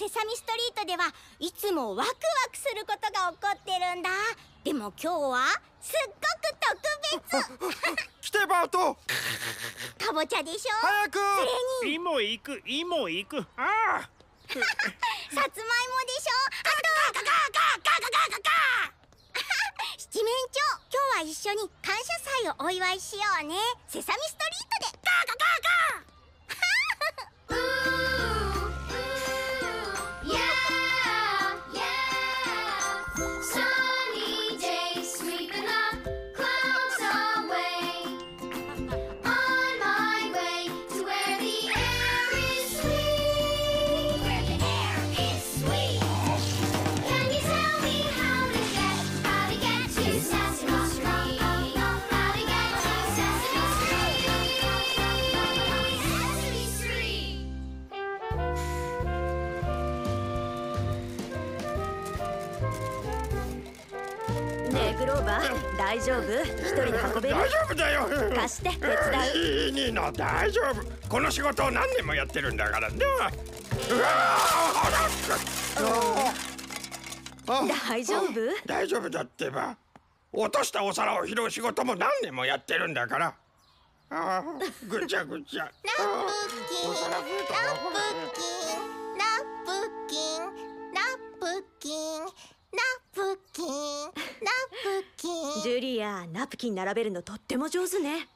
セサミストリートではいつもワクワクすることが起こってるんだ。でも今日はすっごく特別。来てバート。かぼちゃでしょ？早く。それに。芋行く芋行く。ああ。さつまいもでしょ？あと。七面鳥。今日は一緒に感謝祭をお祝いしようね。セサミストリートで。ガーガガーガ大丈夫？一人で運べる？大丈夫だよ。貸して手伝う。いいニーナ大丈夫。この仕事を何年もやってるんだからねうわあ大丈夫？大丈夫だってば。落としたお皿を拾う仕事も何年もやってるんだから。ああぐちゃぐちゃ。ナプキンナプキンナプキンナプキンナプキンナプキンジュリアナプキン並べるのとっても上手ね。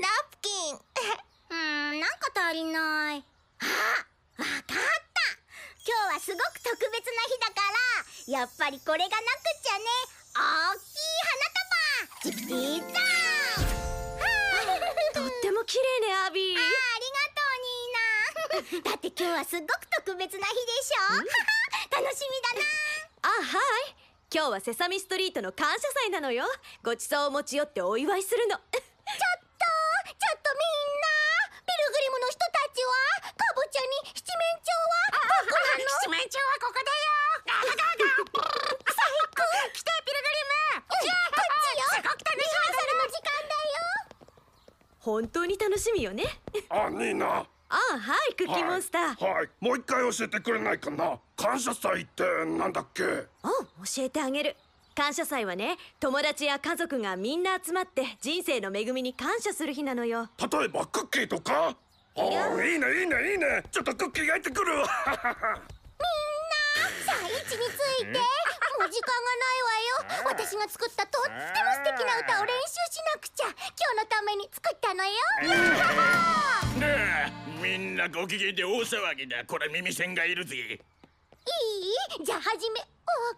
ナプキン。うーんなんか足りない。あわかった。今日はすごく特別な日だからやっぱりこれがなくっちゃね。大きい花束。チキティーザー とっても綺麗ねアビー。あありがとうニーナ。だって今日はすごく特別な日でしょ。楽しみだな。あはい今日はセサミストリートの感謝祭なのよ。ごちそうを持ち寄ってお祝いするの。ちょっとちょっとみんな。ピルグリムの人たちはかぼちゃに七面鳥はどこなの。七面鳥はここだよ。最高来てピルグリムこっちよすごく楽しみリハーサルの時間だよ本当に楽しみよねあニーナあはいクッキーモンスター、はいもう一回教えてくれないかな。感謝祭ってなんだっけ？うん教えてあげる。感謝祭はね友達や家族がみんな集まって人生の恵みに感謝する日なのよ。例えばクッキーとか？ああいいねいいねいいね。ちょっとクッキー焼いてくるわ。さあ位置についてもう時間がないわよ。私が作ったとっても素敵な歌を練習しなくちゃ。今日のために作ったのよ。ねえみんなご機嫌で大騒ぎだ。これ耳栓がいるぜ。いい？じゃあ始め。あ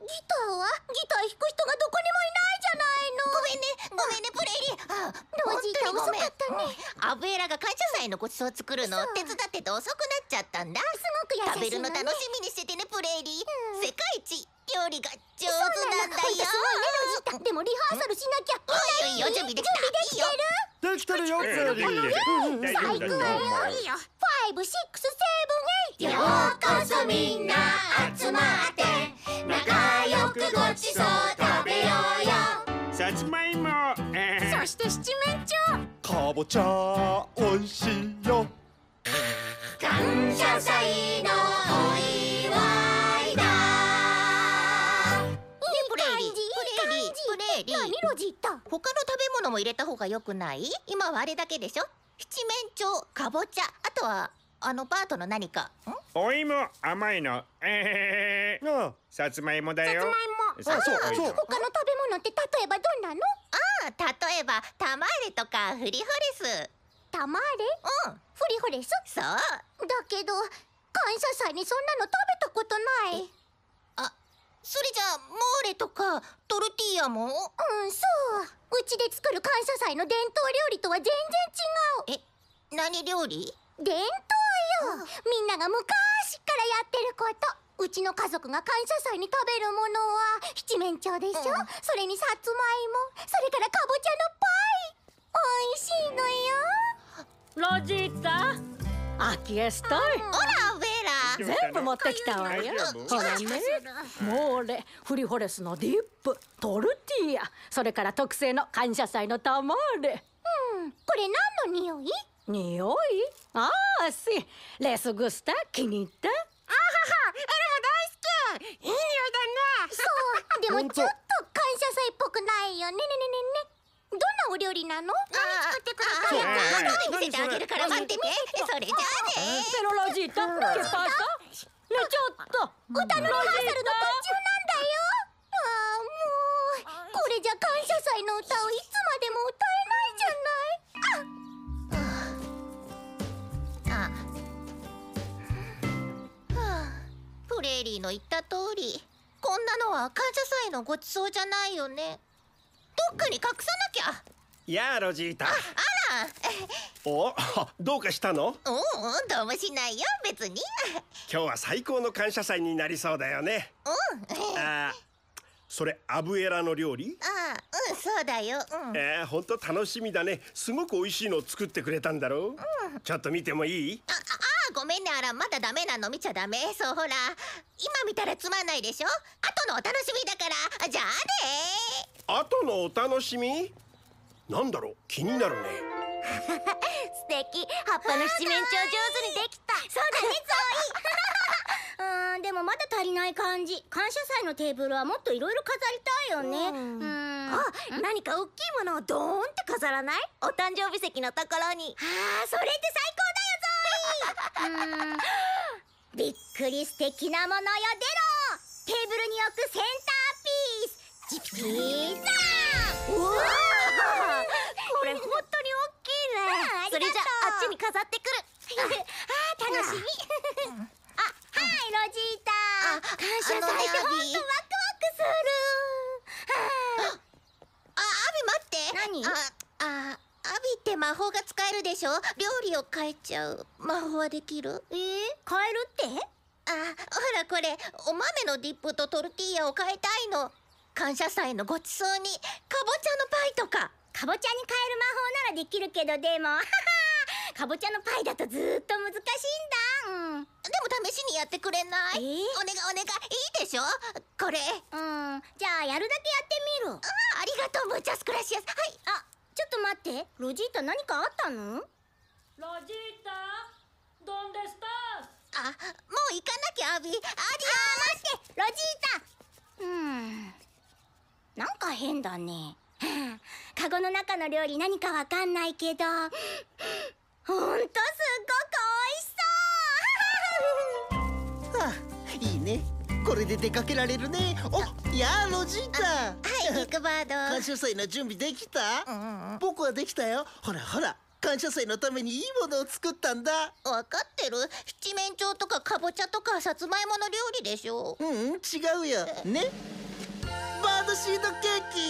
ギターは？ギター弾く人がどこにもいないじゃないの。ごめんね。ごめんねプレイリー。あロジータ遅かったね。アブエラが感謝祭のごちそうを作るのを手伝ってて遅くなっちゃったんだ。すごく優食べしいのね。るの楽しみにしててねプレイリー、うん。世界一料理が上手なんだよ。ほんとすごいねロジータでもリハーサルしなきゃ。おい。いよ準備できた準備できてる。できてるよゼリー大丈夫だと思ういいよ。ファイブシックスセブンエイトようこそみんな集まって仲良くごちそう食べようよ。さつまいも。えー。そして七面鳥。かぼちゃおいしいよ。感謝祭のお祝いレイリープレイリー何？ロジ。ータ他の食べ物も入れた方が良くない？今はあれだけでしょ？七面鳥かぼちゃあとはあのパートの何か？ん？お芋甘いの。えー、あさつまいもだよ。さつまいも。さつまいもそう。他の食べ物って例えばどんなの？あ例えばタマーレとかフリホレス。タマーレうん。フリホレス？そう。だけど感謝祭にそんなの食べたことないそれじゃあモーレとかトルティーヤも？うんそう。うちで作る感謝祭の伝統料理とは全然違う。え何料理？伝統よ。みんなが昔からやってること。うちの家族が感謝祭に食べるものは七面鳥でしょ、うん。それにさつまいも。それからかぼちゃのパイ。美味しいのよ。ロジータ？aquí estoy. Hola, Vera. 全部持ってきたわよ。ほらね、モーレ、フリホレスのディップ、トルティーヤ、それから特製の感謝祭のタマーレ。うん、これ何の匂い？匂い？ああ、し、レスグスタ気に入った？あはは、エル大好き。いい匂だね。そう、でもちょっと感謝祭っぽくないよ。ねねねねね。お料理なの？何作ってくれたの？ああ後で見せてあげるから待っててそれ？じゃあね。ペロラジータケパスタねちょっと歌のリハーサルの途中なんだよ。ああもう。これじゃ感謝祭の歌をいつまでも歌えないじゃない。あはあプレーリーの言った通りこんなのは感謝祭のごちそうじゃないよね。どっかに隠さなきゃやあロジータ。あら。お どうかしたの？うんうんどうもしないよ別に。今日は最高の感謝祭になりそうだよね。うん。あそれアブエラの料理？あうんそうだよ。うん。えー、ほんと楽しみだね。すごく美味しいのを作ってくれたんだろう、ちょっと見てもいい？あああごめんねあら。まだダメなの見ちゃダメ。そうほら。今見たらつまんないでしょ？後のお楽しみだから。じゃあね。後のお楽しみ？なんだろう？気になるね。素敵。葉っぱの七面鳥上手にできた。そうだねゾイ。うんでもまだ足りない感じ。感謝祭のテーブルはもっといろいろ飾りたいよね。うん。あ何か大きいものをドーンって飾らない？お誕生日席のところに。あーそれって最高だよゾイ。うん。びっくり素敵なものよ出ろテーブルに置くセンターピース。ジピーれ本当に大きいね。うそれじゃああっちに飾ってくる。あー楽しみ。あはいロジータ。あ感謝祭。ってほんとワクワクする。はあアビ待って。何？ああアビって魔法が使えるでしょ？料理を変えちゃう。魔法はできる？えー、変えるって？あほらこれお豆のディップとトルティーヤを変えたいの。感謝祭のごちそうにかぼちゃのパイとかかぼちゃに変える魔法ならできるけどでもははかぼちゃのパイだとずーっと難しいんだ。うん。でも試しにやってくれない、え？ーお願いお願いいいでしょ？これ。うん。じゃあやるだけやってみる。あありがとうムチャスクラシアス。はい。あちょっと待って。ロジータ何かあったの？ロジータドンデスタあもう行かなきゃアビアディあー待って。ロジータ。うん。なんか変だね。はあカゴの中の料理何かわかんないけど。ほんとすっごく美味しそう。あいいね。これで出かけられるね。おやあロジータはいビッグバード。感謝祭の準備できた？うんうん僕はできたよ。ほらほら。感謝祭のためにいいものを作ったんだ。わかってる。七面鳥とかかぼちゃとかさつまいもの料理でしょ。うんうん違うよ。ね？バードシードケーキ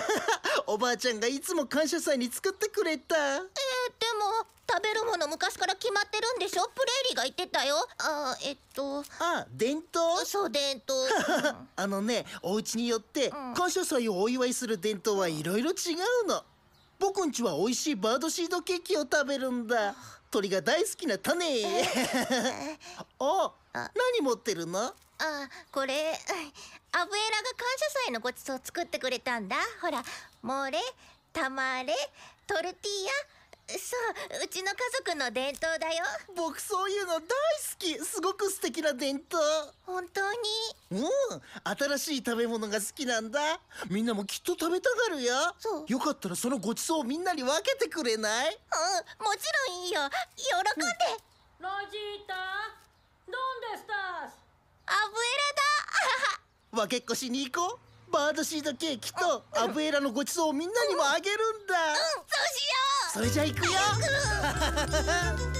おばあちゃんがいつも感謝祭に作ってくれた。えー、でも食べるもの昔から決まってるんでしょ？プレーリーが言ってたよ。あーえっと。あ伝統？そう伝統。あのねお家によってん。感謝祭をお祝いする伝統はいろいろ違うの。僕んちは美味しいバードシードケーキを食べるんだ。鳥が大好きな種。ああ。何持ってるの？あこれアブエラが感謝祭のごちそう作ってくれたんだ。ほらモレタマレトルティーヤ。そううちの家族の伝統だよ。僕そういうの大好き。すごく素敵な伝統。本当に？うん新しい食べ物が好きなんだ。みんなもきっと食べたがるよ。そう。よかったらそのごちそうをみんなに分けてくれない？うんもちろんいいよ。喜んで、ロジータドンデスタスアブエ 分けっこしに行こう。バードシードケーキとアブエラのごちそうをみんなにもあげるんだ。うん。そうしよう。それじゃあ行くよ。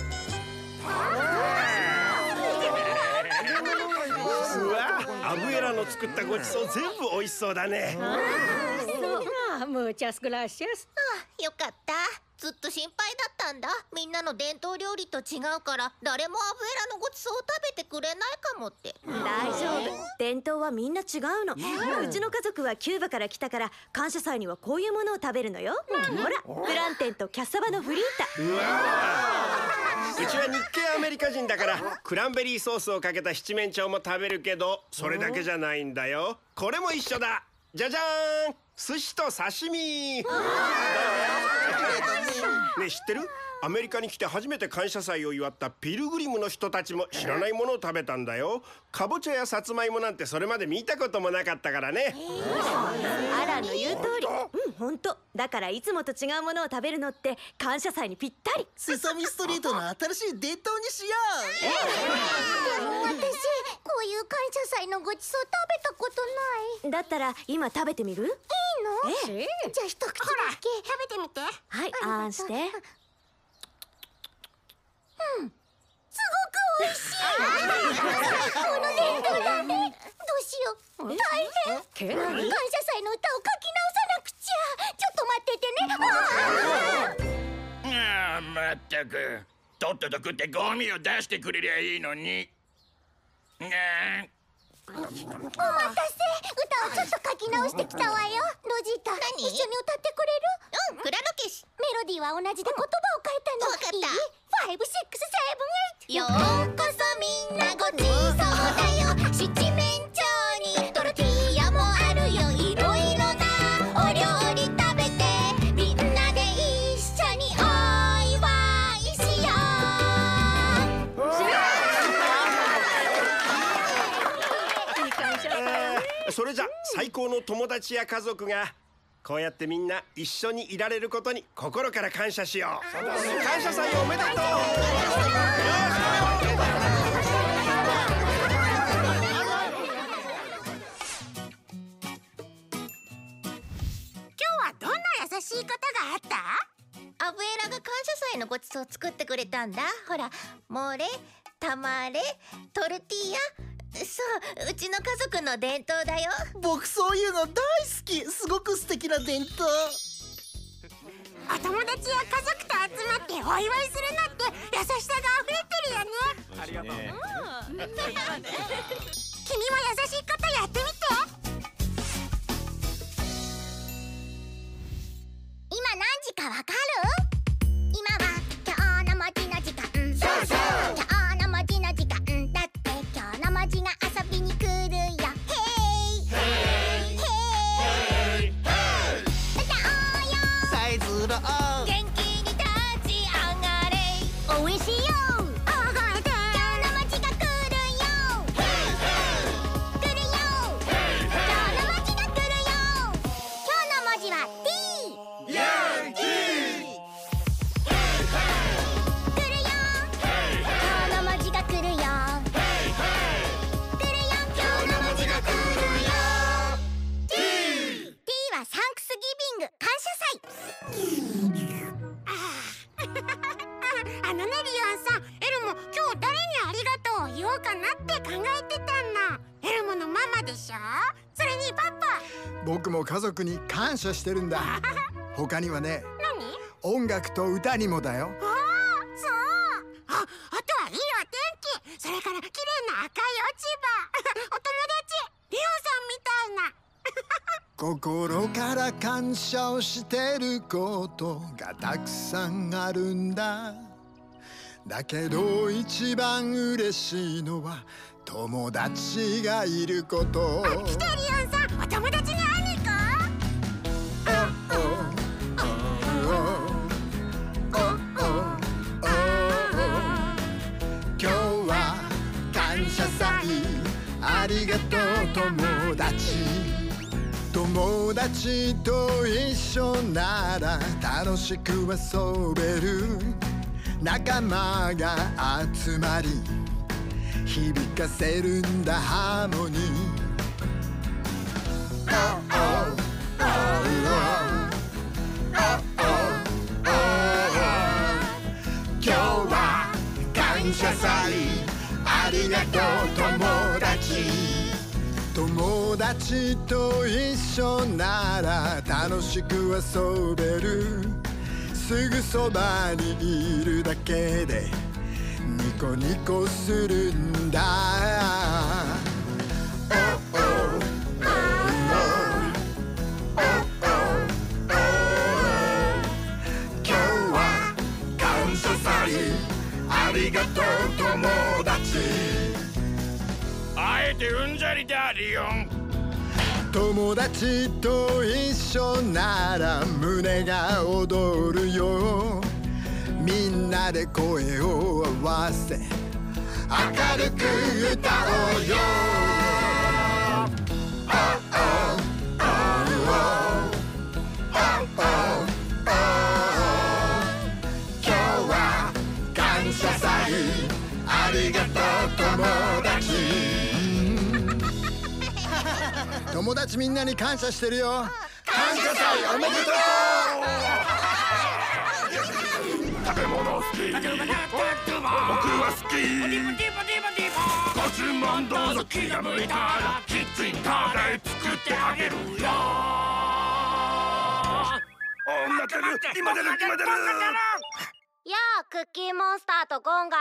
うわアブエラの作ったごちそう全部美味しそうだねああムーチャスグラシアスあよかった。ずっと心配だったんだ。みんなの伝統料理と違うから誰もアブエラのごちそうを食べてくれないかもって。大丈夫。伝統はみんな違うの。うちの家族はキューバから来たから感謝祭にはこういうものを食べるのよ。ほらプランテンとキャッサバのフリータ。うわうちは日系アメリカ人だからクランベリーソースをかけた七面鳥も食べるけどそれだけじゃないんだよ。これも一緒だ。じゃじゃーん寿司と刺身。ねえ知ってる？アメリカに来て初めて感謝祭を祝ったピルグリムの人たちも知らないものを食べたんだよ。かぼちゃやさつまいもなんてそれまで見たこともなかったからね。アランの言う通り。うん本当だからいつもと違うものを食べるのって感謝祭にぴったり。セサミストリートの新しい伝統にしよでも私こういう感謝祭のごちそう食べたことない。だったら今食べてみる？いいの？ええ。じゃあ一口だけ。食べてみて。はいあーんしてすごく美味しいこの伝統だねどうしよう。大変感謝祭の歌を書き直さなくちゃちょっと待って。て。ねああまったくとっとと食って。ゴミを出して。くれりゃいいのにあーお待たせ歌をちょっと書き直して。きたわよロジータ何一緒に歌って。くれるうん。クラロケシメロディーは同じで言葉を変えたのわかったいいファイブシックスセブンイようこそみんなごちそうだよ七面鳥にトルティーヤもあるよいろいろなお料理食べてみんなで一緒にお祝いしようそれじゃ最高の友達や家族がこうやってみんな一緒にいられることに心から感謝しよう。感謝祭おめでとう。今日はどんな優しいことがあった？うアブエラが感謝祭のごちそう作ってくれたんだ。ほらモレタマレトルティーヤそううちの家族の伝統だよ。う僕そういうの大好き。すごく素敵な伝統。お友達や家族と集まってお祝いするなんて優しさが溢れてるよね。君も優しいことやってみて。今何時かわかる？今は今あのねリオンさんエルモ今日誰にありがとうを言おうかなって考えてたのエルモのママでしょ？それにパパ。僕も家族に感謝してるんだ。他にはね何？音楽と歌にもだよ。ああそう。ああとはいいお天気。それから綺麗な赤い落ち葉。お友達リオンさんみたいな。心から感謝をしてることがたくさんあるんだだけど一番嬉しいのは友達がいること。あ来てリオンさんお友達に会いに行こう今日は感謝祭ありがとう友達友達と一緒なら楽しく遊べる仲間が集まり響かせるんだハーモニー。Oh, oh, oh, oh, oh, oh, oh 今日は感謝祭ありがとう友達。友達と一緒なら楽しく遊べるすぐそばにいるだけでニコニコするんだ。友達と一緒なら胸が躍るよ。みんなで声を合わせ明るく歌おうよ。友達みんなに感謝してるよ。感謝祭おめでと食べ物好き。僕は好きご注文どうぞ気が向いたらキッチンカーで作ってあげるよ。女出る。今出る今出る。やあクッキーモンスターとゴンガ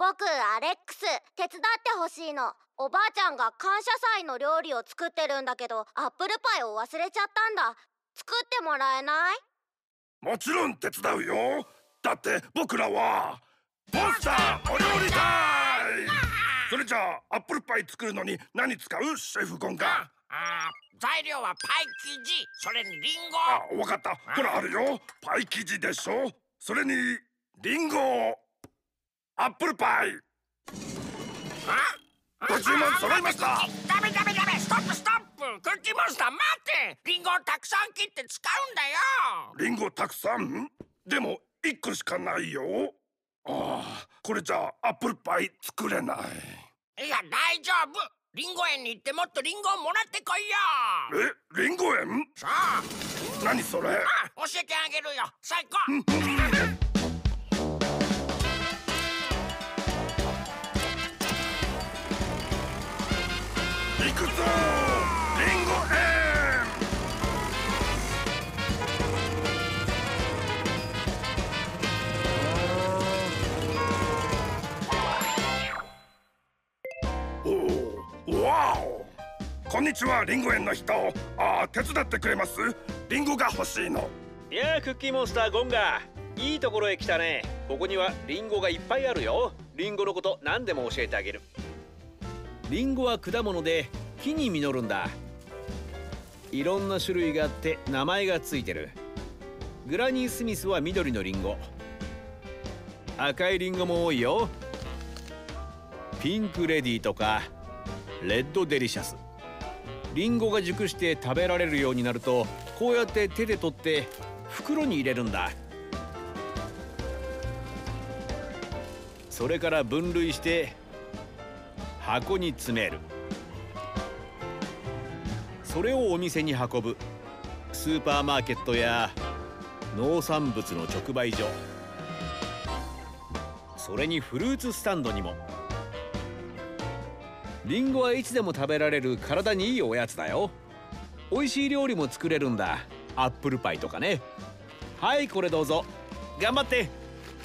僕アレックス手伝ってほしいの。おばあちゃんが感謝祭の料理を作ってるんだけどアップルパイを忘れちゃったんだ。作ってもらえない？もちろん手伝うよ。だって僕らはモンスターお料理隊。それじゃあアップルパイ作るのに何使う？シェフゴンが。あー材料はパイ生地。それにリンゴ。あわかった。ほらあるよ。パイ生地でしょ。それにリンゴアップルパイご注文揃いました。ダメダメダメストップストップ。クッキーモンスター待って。リンゴをたくさん切って使うんだよ。リンゴたくさん？でも一個しかないよ。ああこれじゃあアップルパイ作れない。いや大丈夫。リンゴ園に行ってもっとリンゴをもらってこいよ。え？リンゴ園？さあ何それ？あ教えてあげるよ。最高こんにちはリンゴ園の人。あー手伝ってくれます？リンゴが欲しいの。いやあクッキーモンスターゴンガ。いいところへ来たね。ここにはリンゴがいっぱいあるよ。リンゴのこと何でも教えてあげる。リンゴは果物で木に実るんだ。いろんな種類があって名前がついてる。グラニースミスは緑のリンゴ。赤いリンゴも多いよ。ピンクレディーとかレッドデリシャス。リンゴが熟して食べられるようになるとこうやって手で取って袋に入れるんだ。それから分類して箱に詰める。それをお店に運ぶ。スーパーマーケットや農産物の直売所。それにフルーツスタンドにも。リンゴはいつでも食べられる体にいいおやつだよ。美味しい料理も作れるんだ。アップルパイとかね。はいこれどうぞ。頑張って。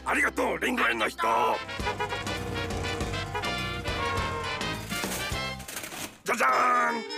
ありがとうリンゴ園の人。じゃじゃーん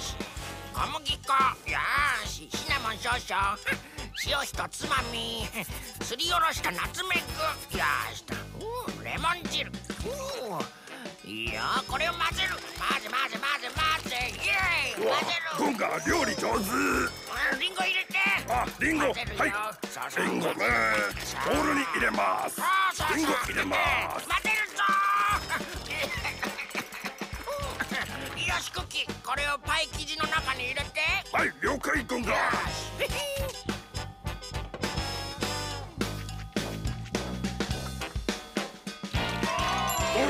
し。小麦粉。よし。シナモン少々。塩ひとつまみ。すりおろしたナツメグ。よし。とうんレモン汁。うんいいよ。これを混ぜる。混ぜ混ぜ混ぜ混ぜ。イエーイ。混ぜる。ゴンが料理上手。うんリンゴ入れて。あリンゴ。はい。リンゴね。ボウルに入れます。リンゴ入れますこれをパイ生地の中に入れて。はい了解ゴンが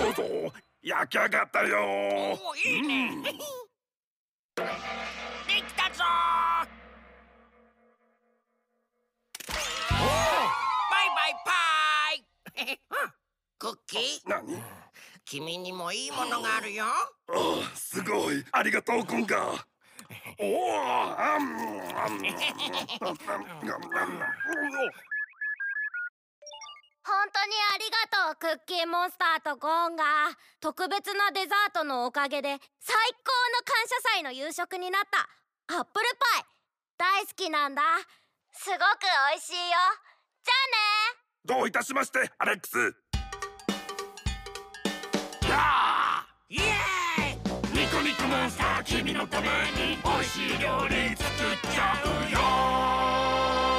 どうぞ。焼き上がったよ。おいいね君にもいいものがあるよ。ああすごい。ありがとうゴンがおお本当にありがとうクッキーモンスターとゴンが特別なデザートのおかげで最高の感謝祭の夕食になった。アップルパイ。大好きなんだ。すごく美味しいよ。じゃあね。どういたしましてアレックスビッグモンスター君のために美味しい料理作っちゃうよ。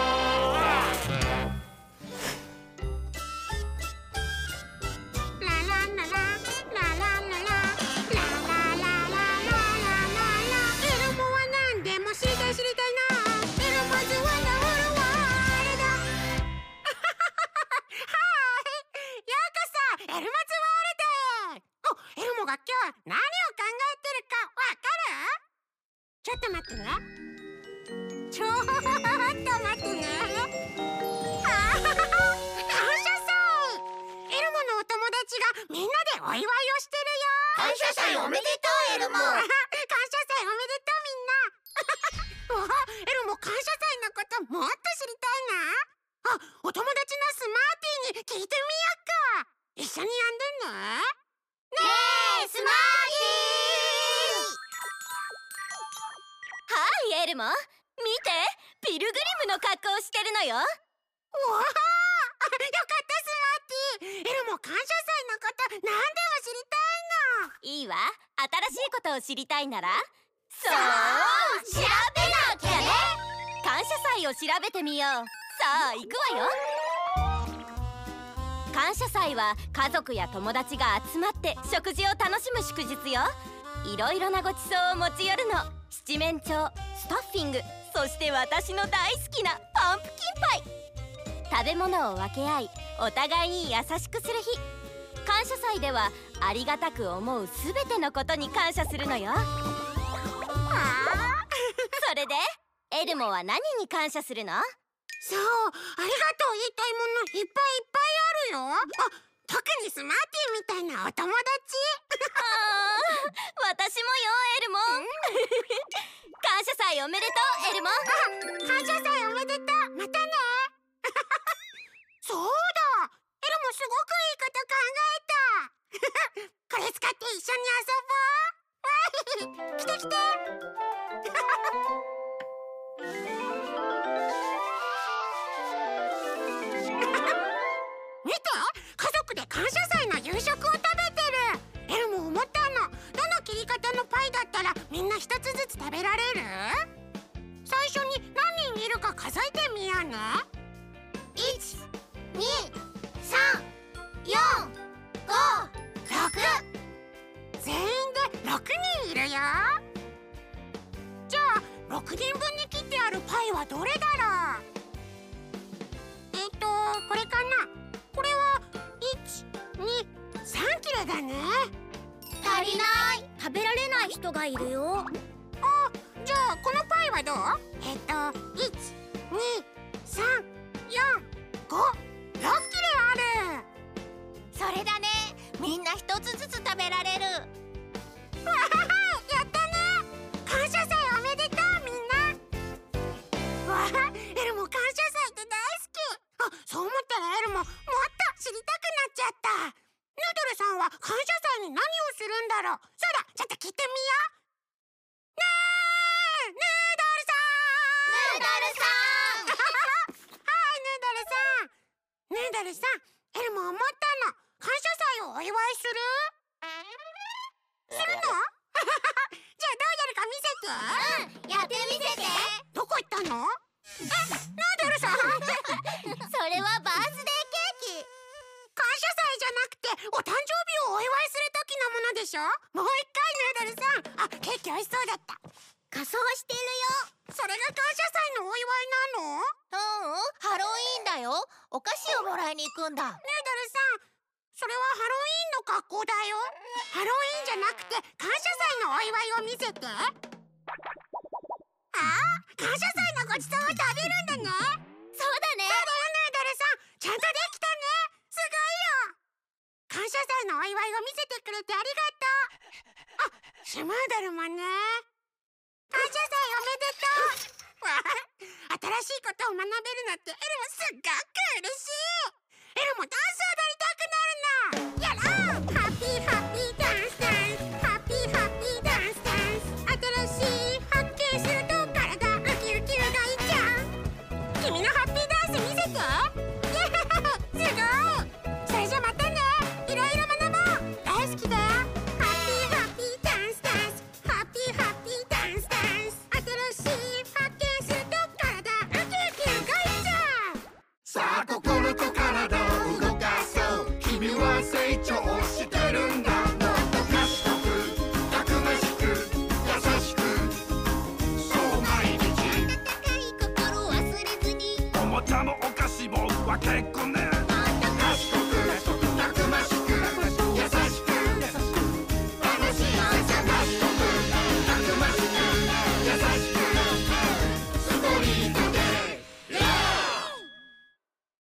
はいエルモ見て！ピルグリムの格好をしてるのよ。わあ！よかったスマーティ。ーエルモ感謝祭のこと何でも知りたいの？いいわ。新しいことを知りたいなら？そう！調べなきゃね！感謝祭を調べてみよう。さあ行くわよ。感謝祭は家族や友達が集まって食事を楽しむ祝日よ。いろいろなごちそうを持ち寄るの。七面鳥。スタッフィング。そして私の大好きなパンプキンパイ。食べ物を分け合いお互いに優しくする日。感謝祭ではありがたく思うすべてのことに感謝するのよ。それでエルモは何に感謝するの？そうありがとう。言いたいものいっぱいいっぱいあるよ。あ特にスマーティーみたいなお友達。あー。私もよエルモ感謝祭おめでとうエルモン感謝祭おめでとうまたねそうだエルモすごくいいこと考えたこれ使って一緒に遊ぼう来て来て見て家族で感謝祭の夕食を食べてるエルも思ったのどの切り方のパイだったらみんな一つつ食べられる？最初に何人いるか数えてみようね12345全員で6人いるよ。じゃあ6人分に切ってあるパイはどれだろう？えっとこれかな？これは123切れだね。足りない。食べられない人がいるよ。このパイはどう？えっと12345 6切れある。それだね。みんな一つ美味しそうだった。仮装してるそれが感謝祭のお祝いなの？ヌーようん。ハロウィーンだよ。お菓子をもらいに行くんだ。ドルさん。それはハロウィーンの格好だよ。ハロウィーンじゃなくて感謝祭のお祝いを見せて。あ？感謝祭のごちそうを食べるんだね。そうだね。そうだよヌードルさん。ちゃんとできたね。すごいよ。感謝祭のお祝いを見せてくれてありがとうきみね。感謝祭おめでとう。新しいことを学べるなんてエルもすっごく嬉しい。エルもダンス踊りたくなるの。やろうハッピーハッピーダンスダンス。ハッピーハッピーダンスダンス。新しい発見すると体ウキウキいっちゃう。君のハッ